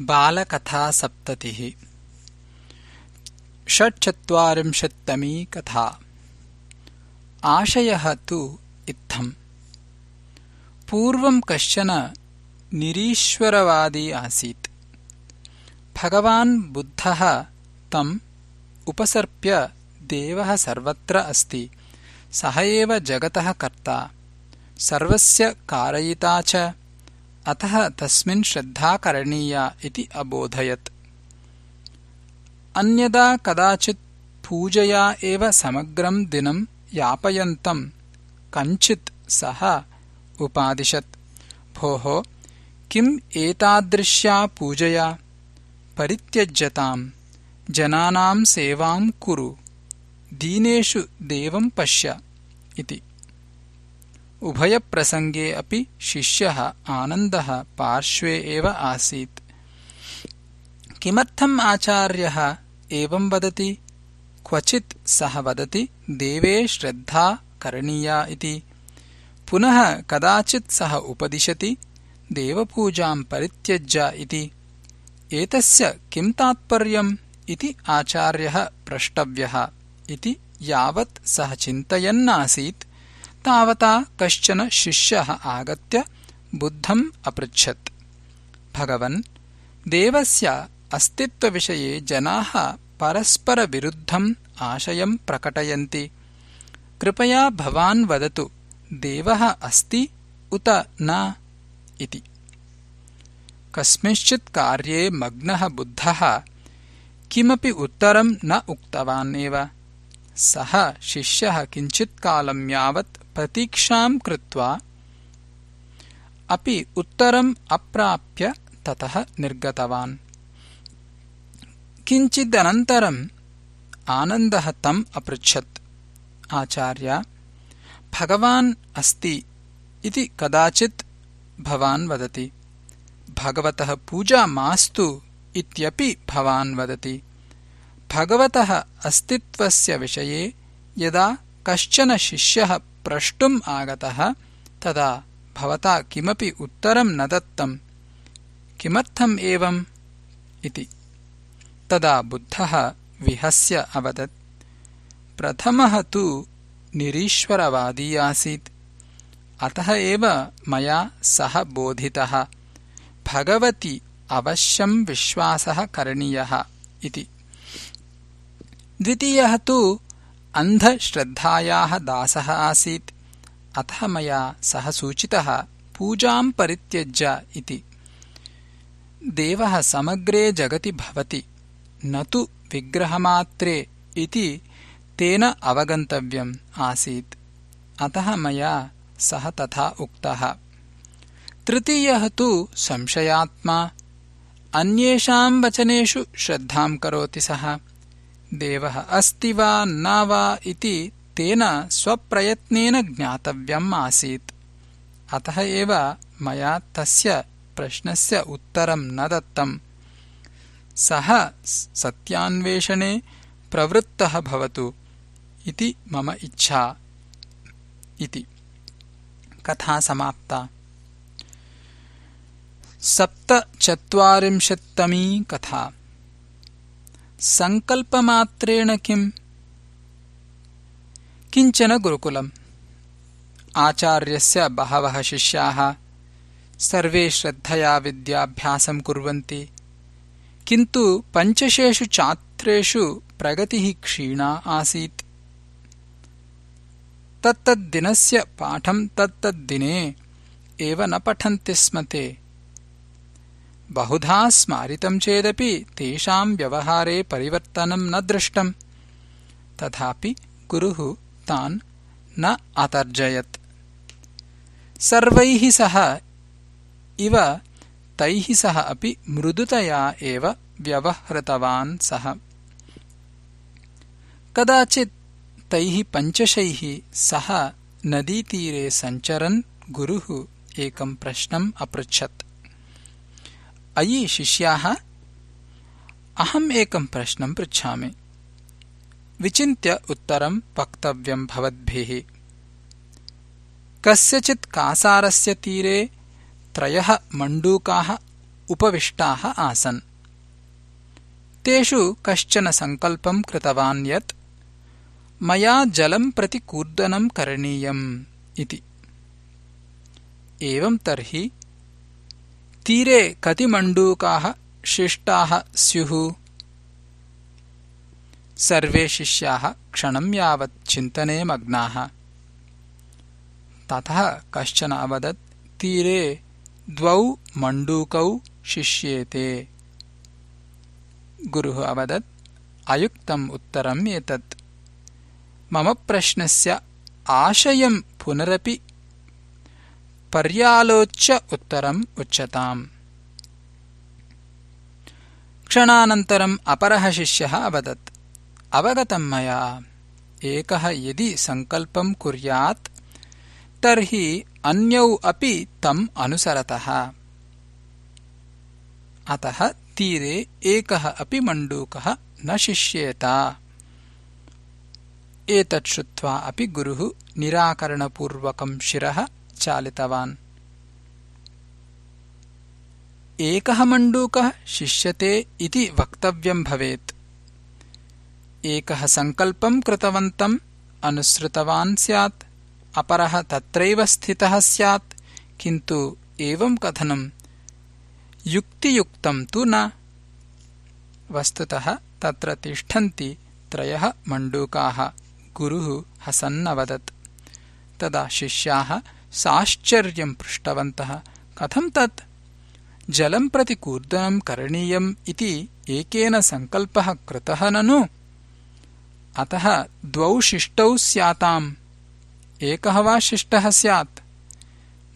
बालकथासप्ततिः। षट्चत्वारिंशत्तमी कथा। आशयः तु इत्थम्। पूर्वम् कश्चन निरीश्वरवादी आसीत्। भगवान् बुद्धः तम् उपसर्प्य देवः सर्वत्र अस्ति। सः एव जगतः कर्ता। सर्वस्य कारयिता च अतः तस्मिन् श्रद्धा करणीया इति अबोधयत्। अन्यदा कदाचित् पूजया एव समग्रम् दिनम् यापयन्तम् कञ्चित् सः उपादिशत्। भोः किम् एतादृश्या पूजया? परित्यज्यताम् जनानाम् सेवाम् कुरु दीनेषु देवम् पश्य इति उभयप्रसङ्गे अपि शिष्यः आनन्दः पार्श्वे एव आसीत्। किमर्थम् आचार्यः एवम् वदति? क्वचित् सः वदति देवे श्रद्धा करणीया इति। पुनः कदाचित् सः उपदिशति देवपूजाम् परित्यज्य इति। एतस्य किम् तात्पर्यम् इति आचार्यः प्रष्टव्यः इति यावत् सः चिन्तयन्नासीत् तावता कश्चन शिष्यः आगत्य बुद्धम् अपृच्छत्। भगवन् देवस्य अस्तित्वविषये जनाः परस्परविरुद्धम् आशयम् प्रकटयन्ति। कृपया भवान् वदतु देवः अस्ति उत न इति। कस्मिंश्चित् कार्ये मग्नः बुद्धः किमपि उत्तरम् न उक्तवान् एव। सः शिष्यः किञ्चित्कालम् यावत् प्रतीक्षाम् कृत्वा अपि उत्तरम् अप्राप्य ततः निर्गतवान्। किञ्चिदनन्तरम् आनन्दः तम् अपृच्छत्। आचार्य भगवान् अस्ति इति कदाचित् भवान् वदति। भगवतः पूजा मास्तु इत्यपि भवान् वदति। भगवतः अस्तित्वस्य विषये यदा कश्चन शिष्यः प्रष्टुम् आगतः तदा भवता किमपि उत्तरम् न दत्तम्। किमर्थम् एवम्? इति। तदा बुद्धः विहस्य अवदत्। प्रथमः तु निरीश्वरवादी आसीत् अतः एव मया सः बोधितः। भगवति अवश्यम् विश्वासः करणीयः इति। द्वितीयः तु अन्धश्रद्धायाः दासः आसीत्। अतः मया सः सूचितः पूजाम् परित्यज्य इति। देवः समग्रे जगति भवति न तु विग्रहमात्रे इति तेन अवगन्तव्यम् आसीत्। अतः मया सः तथा उक्तः। तृतीयः तु संशयात्मा। अन्येषाम् वचनेषु श्रद्धाम् करोति सः देवः अस्ति वा न वा इति तेन स्वप्रयत्नेन ज्ञातव्यम् आसीत्। अतः एव मया तस्य प्रश्नस्य उत्तरम् न दत्तम्। सः सत्यान्वेषणे प्रवृत्तः भवतु इति मम इच्छा इति। कथा समाप्ता। सप्तचत्वारिंशत्तमी कथा सङ्कल्पमात्रेण किम्? किञ्चन गुरुकुलम्। आचार्यस्य बहवः शिष्याः सर्वे श्रद्धया विद्याभ्यासम् कुर्वन्ति। किन्तु पञ्चशेषु छात्रेषु प्रगतिः क्षीणा आसीत्। तत्तद्दिनस्य पाठम् तत्तद्दिने एव न पठन्ति स्म ते बहुधा स्मारितम् चेदपि तेषाम् व्यवहारे परिवर्तनम् न दृष्टम्। तथापि गुरुः तान् न अतर्जयत्। सर्वैः सह इव तैः सह अपि मृदुतया एव व्यवहृतवान् सः। कदाचित् तैः पञ्चशैः सह नदीतीरे सञ्चरन् गुरुः एकम् प्रश्नम् अपृच्छत् अयि शिष्याः अहम् एकम् प्रश्नम् पृच्छामि। विचिन्त्य उत्तरम् वक्तव्यम् भवद्भिः। कस्यचित् कासारस्य तीरे त्रयः मण्डूकाः उपविष्टाः आसन्। तेषु कश्चन सङ्कल्पम् कृतवान् यत् मया जलम् प्रति कूर्दनम् करणीयम् इति। एवम् तर्हि तीरे कति मण्डूकाः शिष्टाः स्युः। सर्वे शिष्याः क्षणम् यावत् चिन्तने मग्नाः ततः कश्चन अवदत् तीरे द्वौ मण्डूकौ शिष्येते। गुरुः अवदत् अयुक्तम् उत्तरम् एतत्। मम प्रश्नस्य आशयम् पुनरपि पर्यालोच्य उत्तरम् उच्यताम्। क्षणानन्तरम् अपरः शिष्यः अवदत् अवगतम् मया। एकः यदि सङ्कल्पम् कुर्यात् तर्हि अन्यौ अपि तम् अनुसरतः। अतः तीरे एकः अपि मण्डूकः न शिष्येत। एतत् श्रुत्वा अपि गुरुः निराकरणपूर्वकम् शिरः चालितवान्। एकः मण्डूकः शिष्यते इति वक्तव्यम् भवेत्। एकः सङ्कल्पम् कृतवन्तम् अनुसृतवान् स्यात् अपरः तत्रैव स्थितः स्यात् किन्तु एवम् कथनम्। युक्तियुक्तम् तु न। वस्तुतः तत्र तिष्ठन्ति त्रयः मण्डूकाः। गुरुः हसन्नवदत्। तदा शिष्याः साश्चर्यम् पृष्टवन्तः। कथम् तत्? जलम् प्रति कूर्दनम् करणीयम् इति एकेन सङ्कल्पः कृतः ननु? अतः द्वौ शिष्टौ स्याताम्। एकः वा शिष्टः स्यात्?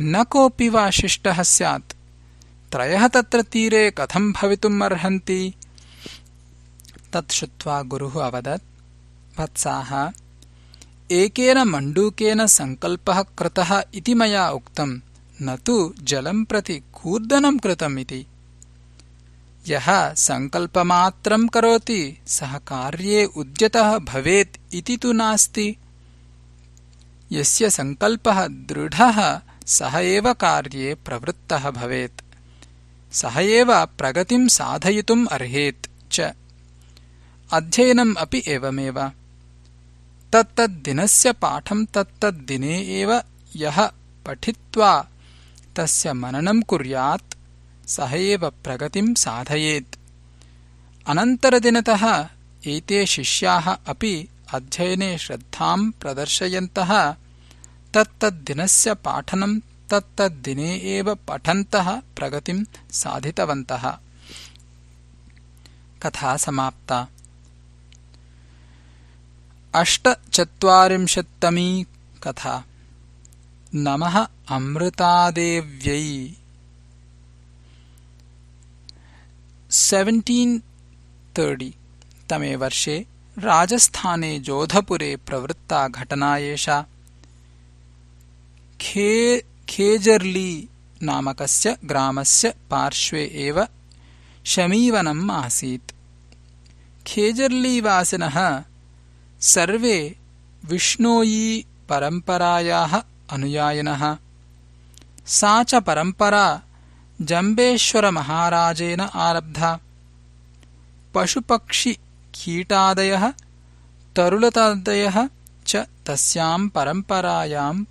न कोऽपि वा शिष्टः स्यात्। त्रयः तत्र तीरे कथम् भवितुम् अर्हन्ति? तत् श्रुत्वा गुरुः अवदत्। वत्साः एकेन मण्डूकेन सङ्कल्पः कृतः इति मया उक्तम् न तु जलम् प्रति कूर्दनम् इति यः करोति सः कार्ये उद्यतः भवेत् इति तु नास्ति। यस्य सङ्कल्पः दृढः सः एव कार्ये प्रवृत्तः भवेत्। सः एव प्रगतिम् साधयितुम् अर्हेत् च। अध्ययनम् अपि एवमेव तत्तद्दिनस्य पाठम् तत्तद्दिने एव यः पठित्वा तस्य मननम् कुर्यात् सः एव प्रगतिम् साधयेत्। अनन्तरदिनतः एते शिष्याः अपि अध्ययने श्रद्धाम् प्रदर्शयन्तः तत्तद्दिनस्य पाठनम् तत्तद्दिने एव पठन्तः प्रगतिम् साधितवन्तः। कथा समाप्ता अष्टचत्वारिंशत्तमी कथा। नमः अमृतादेव्यै। सेवेण्टीन् तमे वर्षे राजस्थाने जोधपुरे प्रवृत्ता घटना एषा। खे, खेजर्ली नामकस्य ग्रामस्य पार्श्वे एव शमीवनम् आसीत्। खेजर्लीवासिनः सर्वे विष्णोयी परम्परायाः अनुयायिनः। सा च परम्परा जम्बेश्वरमहाराजेन आरब्धा। पशुपक्षिकीटादयः तरुलतादयः च तस्याम् परम्परायाम्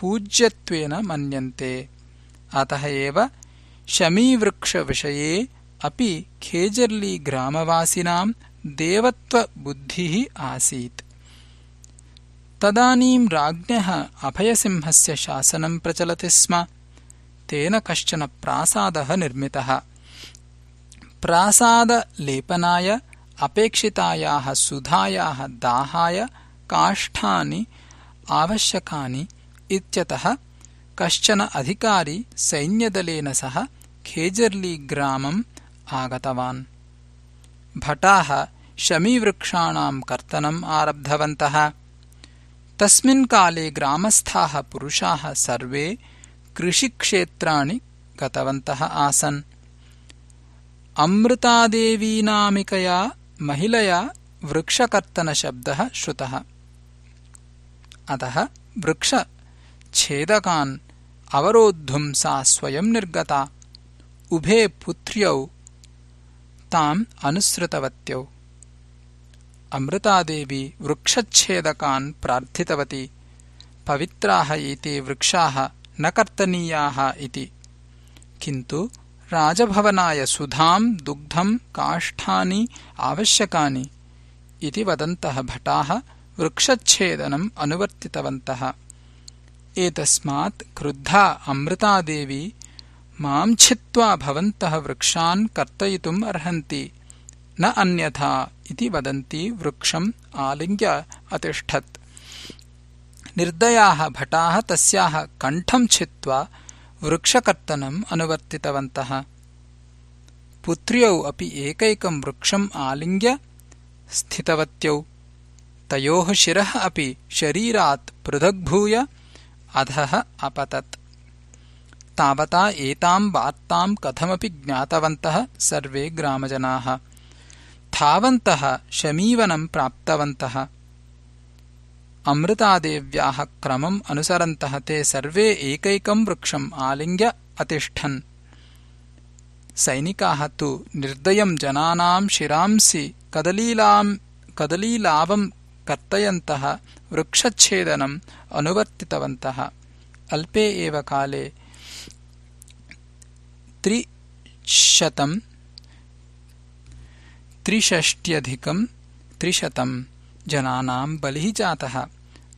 पूज्यत्वेन मन्यन्ते। अतः एव शमीवृक्षविषये अपि खेजर्लीग्रामवासिनाम् देवत्वबुद्धिः आसीत्। तदानीम् राज्ञः अभयसिंहस्य शासनम् प्रचलति स्म तेन कश्चन प्रासादः निर्मितः। प्रासादलेपनाय अपेक्षितायाः सुधायाः दाहाय काष्ठानि आवश्यकानि इत्यतः कश्चन अधिकारी सैन्यदलेन सह खेजर्लीग्रामम् आगतवान् भटाः शमीवृक्षाणाम् कर्तनम् आरब्धवन्तः। तस्मिन् काले ग्रामस्थाः पुरुषाः सर्वे कृषिक्षेत्राणि गतवन्तः आसन्। अमृतादेवीनामिकया महिलया वृक्षकर्तनशब्दः श्रुतः। अतः वृक्षच्छेदकान् अवरोद्धुम् सा स्वयम् निर्गता। उभे पुत्र्यौ ताम् अनुसृतवत्यौ। अमृतादेवी वृक्षच्छेदकान् प्रार्थितवती। पवित्राः एते वृक्षाः न कर्तनीयाः इति। किन्तु राजभवनाय सुधाम् दुग्धम् काष्ठानि आवश्यकानि इति वदन्तः भटाः वृक्षच्छेदनम् अनुवर्तितवन्तः। एतस्मात् क्रुद्धा अमृतादेवी माम् छित्त्वा भवन्तः वृक्षान् कर्तयितुम् अर्हन्ति। न अन्यथा इति वदन्ती वृक्षम् आलिङ्ग्य अतिष्ठत्। निर्दयाः भटाः तस्याः कण्ठम् छित्त्वा वृक्षकर्तनम् अनुवर्तितवन्तः। पुत्र्यौ अपि एकैकम् वृक्षम् आलिङ्ग्य स्थितवत्यौ। तयोः शिरः अपि शरीरात् पृथग्भूय अधः अपतत् तावता एताम् वार्ताम् कथमपि ज्ञातवन्तः सर्वे ग्रामजनाः। धावन्तः शमीवनम् प्राप्तवन्तः। अमृतादेव्याः क्रमम् अनुसरन्तः ते सर्वे एकैकम् वृक्षम् आलिङ्ग्य अतिष्ठन्। सैनिकाः तु निर्दयम् जनानाम् शिरांसि कदलीलावम् कर्तयन्तः वृक्षच्छेदनम् अनुवर्तितवन्तः। अल्पे एव काले त्रिषष्ट्यधिकम् त्रिशतम् जनानाम् बलिः जातः।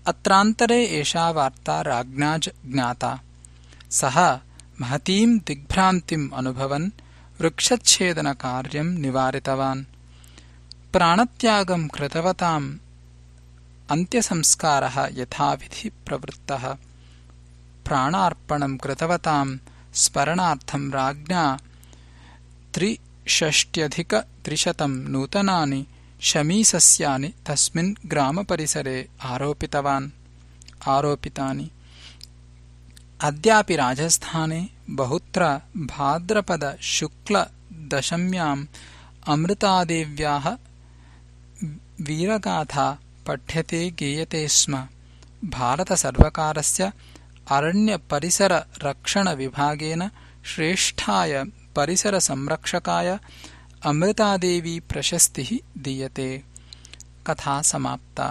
अत्रान्तरे एषा वार्ता राज्ञा ज्ञाता। सः महतीम् दिग्भ्रान्तिम् अनुभवन् वृक्षच्छेदनकार्यम् निवारितवान्। प्राणत्यागम् कृतवताम् अन्त्यसंस्कारः यथाविधि प्रवृत्तः। प्राणार्पणम् कृतवताम् स्मरणार्थम् राज्ञा त्रिषष्ट्यधिकत्रिशतम् नूतनानि शमीसस्यानि तस्मिन् ग्रामपरिसरे आरोपितवान्। आरोपितानि। अद्यापि राजस्थाने बहुत्र भाद्रपदशुक्लदशम्याम् अमृतादेव्याः वीरगाथा पठ्यते गीयते स्म। भारतसर्वकारस्य अरण्यपरिसररक्षणविभागेन श्रेष्ठाय परिसरसंरक्षकाय अमृतादेवी प्रशस्तिः दीयते कथा समाप्ता